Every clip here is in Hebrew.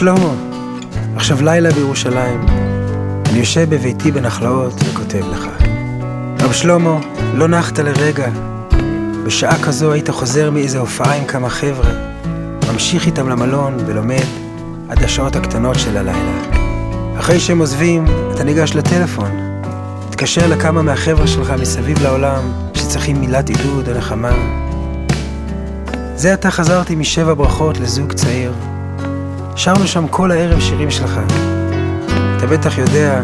שלמה, עכשיו לילה בירושלים. אני יושב בביתי בנחלאות וכותב לך. רב שלמה, לא נחת לרגע. בשעה כזו היית חוזר מאיזה הופעה עם כמה חבר'ה, ממשיך איתם למלון ולומד עד השעות הקטנות של הלילה. אחרי שהם עוזבים, אתה ניגש לטלפון. מתקשר לכמה מהחבר'ה שלך מסביב לעולם שצריכים מילת עידוד או נחמה. זה עתה חזרתי משבע ברכות לזוג צעיר. שרנו שם כל הערב שירים שלך. אתה בטח יודע,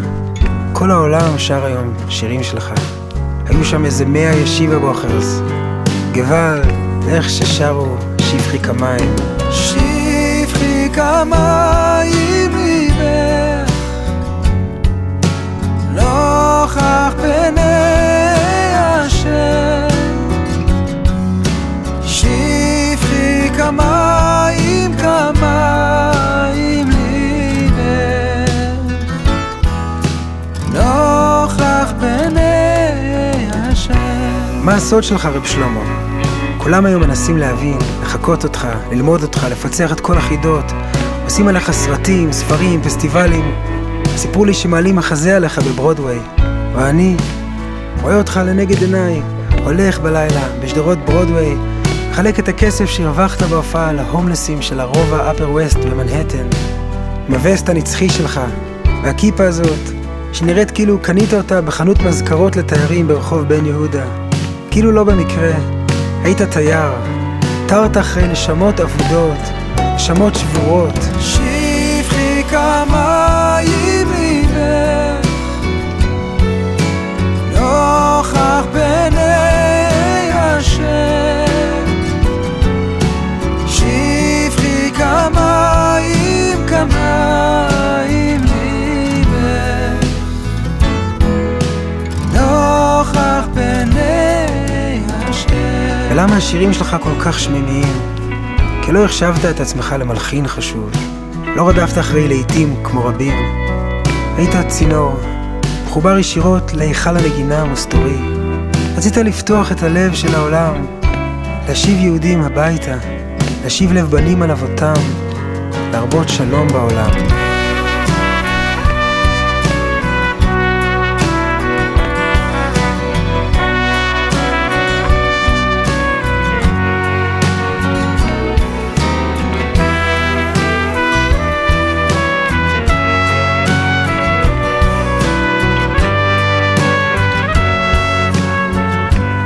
כל העולם שר היום שירים שלך. היו שם איזה מאה ישיבה בוחרס. גבל, איך ששרו שפחי כמים. שפחי כמים ליבך, נוכח מה הסוד שלך, רב שלמה? כולם היום מנסים להבין, לחקות אותך, ללמוד אותך, לפצח את כל החידות. עושים עליך סרטים, ספרים, פסטיבלים. סיפרו לי שמעלים מחזה עליך בברודוויי. ואני רואה אותך לנגד עיניי, הולך בלילה, בשדרות ברודוויי, מחלק את הכסף שהרווחת בהופעה להומלסים של הרובע אפר ווסט במנהטן. עם הווסט הנצחי שלך, והכיפה הזאת, שנראית כאילו קנית אותה בחנות מזכרות לתיירים ברחוב בן יהודה. כאילו לא במקרה, היית תייר, תרת אחרי נשמות אבודות, נשמות שבורות. שפחי ולמה השירים שלך כל כך שמימיים? כי לא החשבת את עצמך למלחין חשוב. לא רדפת אחרי להיטים כמו רבים. היית צינור, מחובר ישירות להיכל הנגינה המסתורי. רצית לפתוח את הלב של העולם, להשיב יהודים הביתה, להשיב לב בנים על אבותם, להרבות שלום בעולם.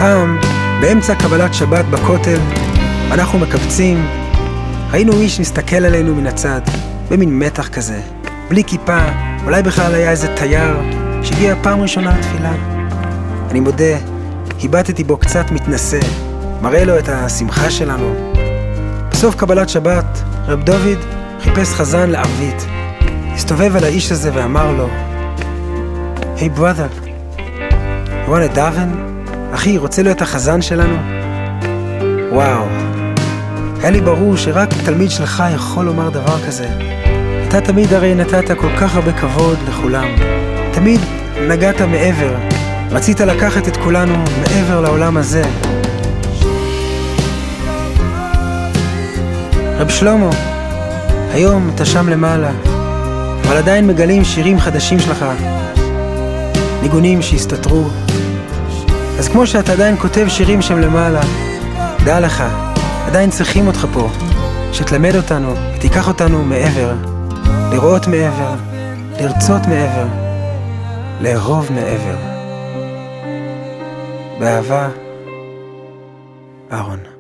פעם, באמצע קבלת שבת בכותל, אנחנו מקבצים, ראינו איש מסתכל עלינו מן הצד, במין מתח כזה, בלי כיפה, אולי בכלל היה איזה תייר שהגיע פעם ראשונה לתפילה. אני מודה, הבטתי בו קצת מתנשא, מראה לו את השמחה שלנו. בסוף קבלת שבת, רב דוד חיפש חזן לערבית. הסתובב על האיש הזה ואמר לו, היי hey brother, you want daven? אחי, רוצה להיות החזן שלנו? וואו, היה לי ברור שרק תלמיד שלך יכול לומר דבר כזה. אתה תמיד הרי נתת כל כך הרבה כבוד לכולם. תמיד נגעת מעבר. רצית לקחת את כולנו מעבר לעולם הזה. רב שלמה, היום אתה שם למעלה, אבל עדיין מגלים שירים חדשים שלך. ניגונים שהסתתרו, אז כמו שאתה עדיין כותב שירים שם למעלה, דע לך, עדיין צריכים אותך פה, שתלמד אותנו ותיקח אותנו מעבר, לראות מעבר, לרצות מעבר, לאהוב מעבר. באהבה, אהרון.